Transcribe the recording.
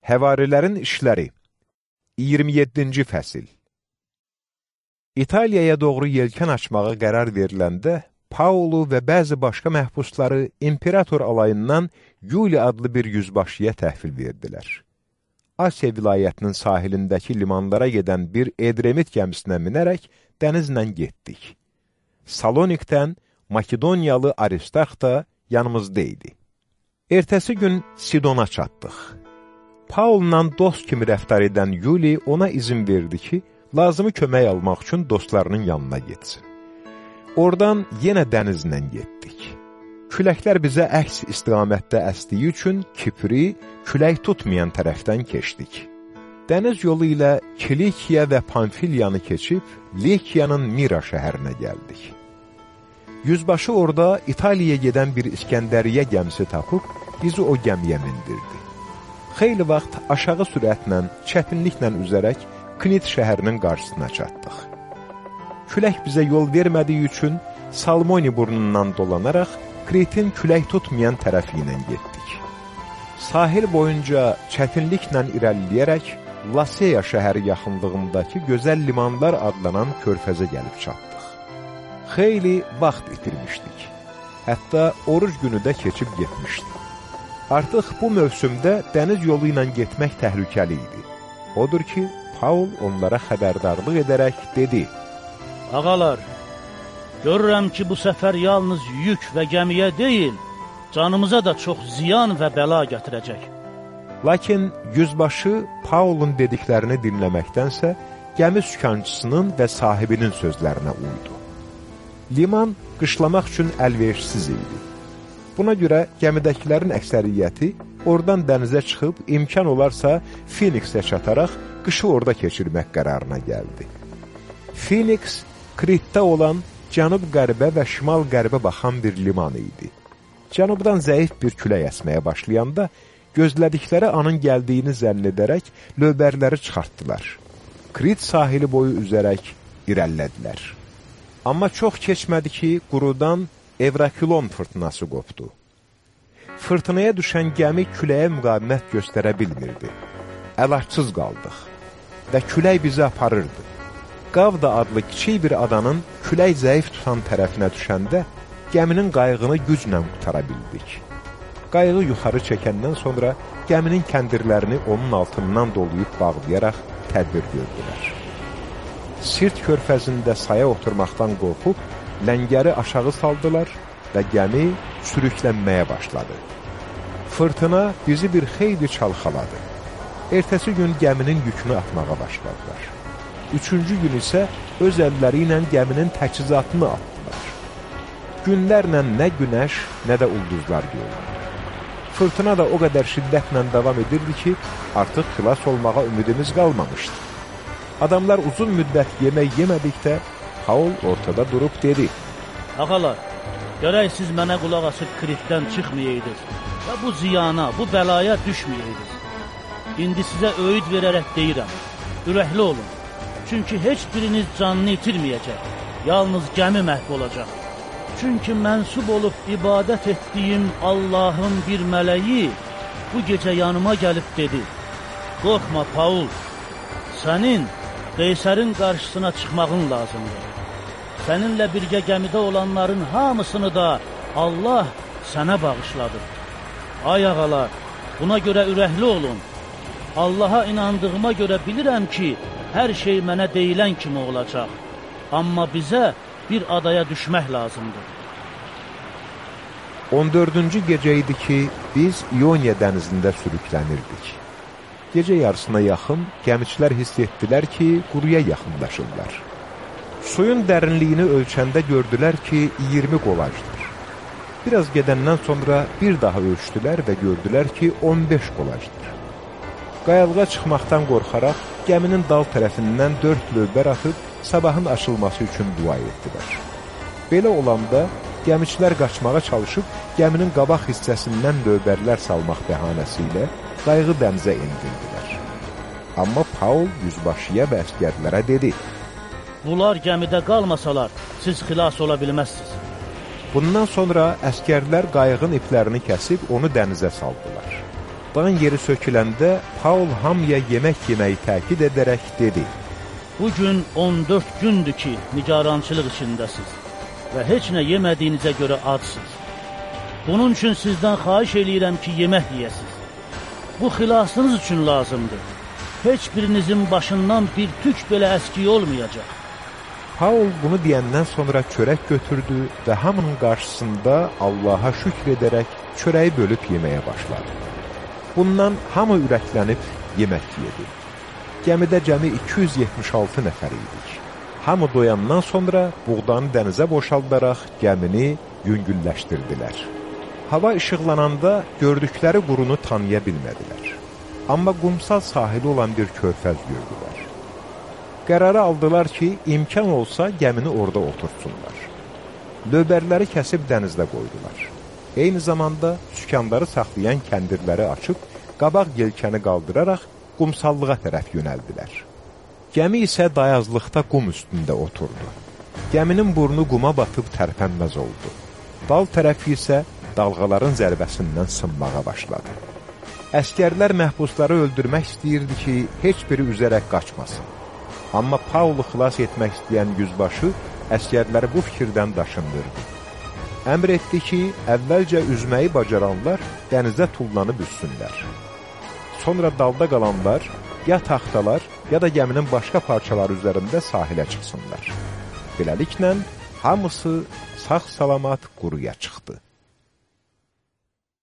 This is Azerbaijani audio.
Həvarilərin işləri 27-ci fəsil İtaliyaya doğru yelkən açmağa qərar veriləndə, Paulu və bəzi başqa məhbusları imperator alayından Yuli adlı bir yüzbaşıya təhvil verdilər. Asiya vilayətinin sahilindəki limanlara gedən bir Edremit gəmisinə minərək dənizlə getdik. Salonikdən Makedoniyalı Aristarx da yanımızda idi. Ertəsi gün Sidona çatdıq. Paulla dost kimi rəftar edən Yuli ona izin verdi ki, lazımı kömək almaq üçün dostlarının yanına getsin. Oradan yenə dənizlə getdik. Küləklər bizə əks istiqamətdə əsdiyi üçün Kipri külək tutmayan tərəfdən keçdik. Dəniz yolu ilə Kilikiya və Pamfiliyanı keçib, Likiyanın Mira şəhərinə gəldik. Yüzbaşı orada İtaliyaya gedən bir İskəndəriyyə gəmisi tapıb, bizi o gəmiyə mindirdi. Xeyli vaxt aşağı sürətlə, çətinliklə üzərək Knit şəhərinin qarşısına çatdıq. Külək bizə yol vermədiyi üçün Salmoni burnundan dolanaraq Kritin külək tutmayan tərəfi ilə getdik. Sahil boyunca çətinliklə irəliləyərək Laseya şəhəri yaxınlığındakı gözəl limanlar adlanan körfəzə gəlib çatdıq. Xeyli vaxt itirmişdik. Hətta oruc günü də keçib getmişdi. Artıq bu mövsümdə dəniz yolu ilə getmək təhlükəli idi. Odur ki, Paul onlara xəbərdarlıq edərək dedi, Ağalar, görürəm ki, bu səfər yalnız yük və gəmiyə deyil, canımıza da çox ziyan və bəla gətirəcək. Lakin yüzbaşı Paulun dediklərini dinləməkdənsə, gəmi sükançısının və sahibinin sözlərinə uydu. Liman qışlamaq üçün əlverişsiz idi. Buna görə gəmidəkilərin əksəriyyəti oradan dənizə çıxıb, imkan olarsa Phoenixə çataraq qışı orada keçirmək qərarına gəldi. Phoenix Kritdə olan cənub-qərbə və şimal-qərbə baxan bir liman idi. Cənubdan zəif bir külək əsməyə başlayanda, gözlədikləri anın gəldiyini zənn edərək lövbərləri çıxartdılar. Krit sahili boyu üzərək irəllədilər. Amma çox keçmədi ki, qurudan Evrakilon fırtınası qopdu. Fırtınaya düşən gəmi küləyə müqavimət göstərə bilmirdi. Əlacsız qaldıq və külək bizi aparırdı. Qavda adlı kiçik bir adanın külək zəif tutan tərəfinə düşəndə gəminin qayığını güclə qutara bildik. Qayığı yuxarı çəkəndən sonra gəminin kəndirlərini onun altından doluyub bağlayaraq tədbir gördülər. Sirt körfəzində saya oturmaqdan qorxub, ləngəri aşağı saldılar və gəmi sürüklənməyə başladı. Fırtına bizi bir xeyli çalxaladı. Ertəsi gün gəminin yükünü atmağa başladılar. Üçüncü gün isə öz əlləri ilə gəminin təchizatını atdılar. Günlərlə nə günəş, nə də ulduzlar görüldü. Fırtına da o qədər şiddətlə davam edirdi ki, artıq xilas olmağa ümidimiz qalmamışdı. Adamlar uzun müddət yemək yemədikdə Paul ortada durub dedi, Ağalar, görək siz mənə qulaq asıb Kritdən çıxmayaydınız və bu ziyana, bu bəlaya düşməyaydınız. İndi sizə öyüd verərək deyirəm, ürəkli olun. Çünki heç biriniz canını itirməyəcək, yalnız gəmi məhv olacaq. Çünki mənsub olub ibadət etdiyim Allahın bir mələyi bu gecə yanıma gəlib dedi, Qorxma, Paul, sənin Qeysərin qarşısına çıxmağın lazımdır. Səninlə birgə gəmidə olanların hamısını da Allah sənə bağışladı. Ay ağalar, buna görə ürəkli olun. Allaha inandığıma görə bilirəm ki, hər şey mənə deyilən kimi olacaq. Amma bizə bir adaya düşmək lazımdır. 14-cü gecə idi ki, biz İoniya dənizində sürüklənirdik. Gecə yarısına yaxın gəmiçilər hiss etdilər ki, quruya yaxınlaşırlar. Suyun dərinliyini ölçəndə gördülər ki, 20 qolajdır. Biraz gedəndən sonra bir daha ölçdülər və gördülər ki, 15 qolajdır. Qayalığa çıxmaqdan qorxaraq, gəminin dal tərəfindən dörd lövbər atıb, sabahın açılması üçün dua etdilər. Belə olanda, gəmiçilər qaçmağa çalışıb, gəminin qabaq hissəsindən lövbərlər salmaq bəhanəsi ilə qayığı dənizə indirdilər. Amma Paul yüzbaşıya və əskərlərə dedi, Bunlar gəmidə qalmasalar, siz xilas ola bilməzsiniz. Bundan sonra əskərlər qayığın iplərini kəsib onu dənizə saldılar. Dan yeri söküləndə Paul hamıya yemək yeməyi təkid edərək dedi, Bugün 14 gündür ki, nigarançılıq içindəsiz və heç nə yemədiyinizə görə adsınız. Bunun üçün sizdən xahiş eləyirəm ki, yemək yeyəsiz. Bu xilasınız üçün lazımdır. Heç birinizin başından bir tük belə əski olmayacaq. Paul bunu deyəndən sonra çörək götürdü və hamının qarşısında Allaha şükr edərək çörəyi bölüb yeməyə başladı. Bundan hamı ürəklənib yemək yedi. Gəmidə cəmi 276 nəfər idik. Hamı doyandan sonra buğdanı dənizə boşaldaraq gəmini yüngülləşdirdilər. Hava işıqlananda gördükləri qurunu tanıya bilmədilər. Amma qumsal sahili olan bir körfəz gördülər. Qərarı aldılar ki, imkan olsa gəmini orada otursunlar. Lövbərləri kəsib dənizdə qoydular. Eyni zamanda sükanları saxlayan kəndirləri açıb, qabaq yelkəni qaldıraraq qumsallığa tərəf yönəldilər. Gəmi isə dayazlıqda qum üstündə oturdu. Gəminin burnu quma batıb tərpənməz oldu. Dal tərəfi isə dalğaların zərbəsindən sınmağa başladı. Əskərlər məhbusları öldürmək istəyirdi ki, heç biri üzərək qaçmasın. Amma Paulu xilas etmək istəyən yüzbaşı əskərləri bu fikirdən daşındırdı. Əmr etdi ki, əvvəlcə üzməyi bacaranlar dənizə tullanıb üssünlər. Sonra dalda qalanlar ya taxtalar, ya da gəminin başqa parçaları üzərində sahilə çıxsınlar. Beləliklə, hamısı sağ-salamat quruya çıxdı.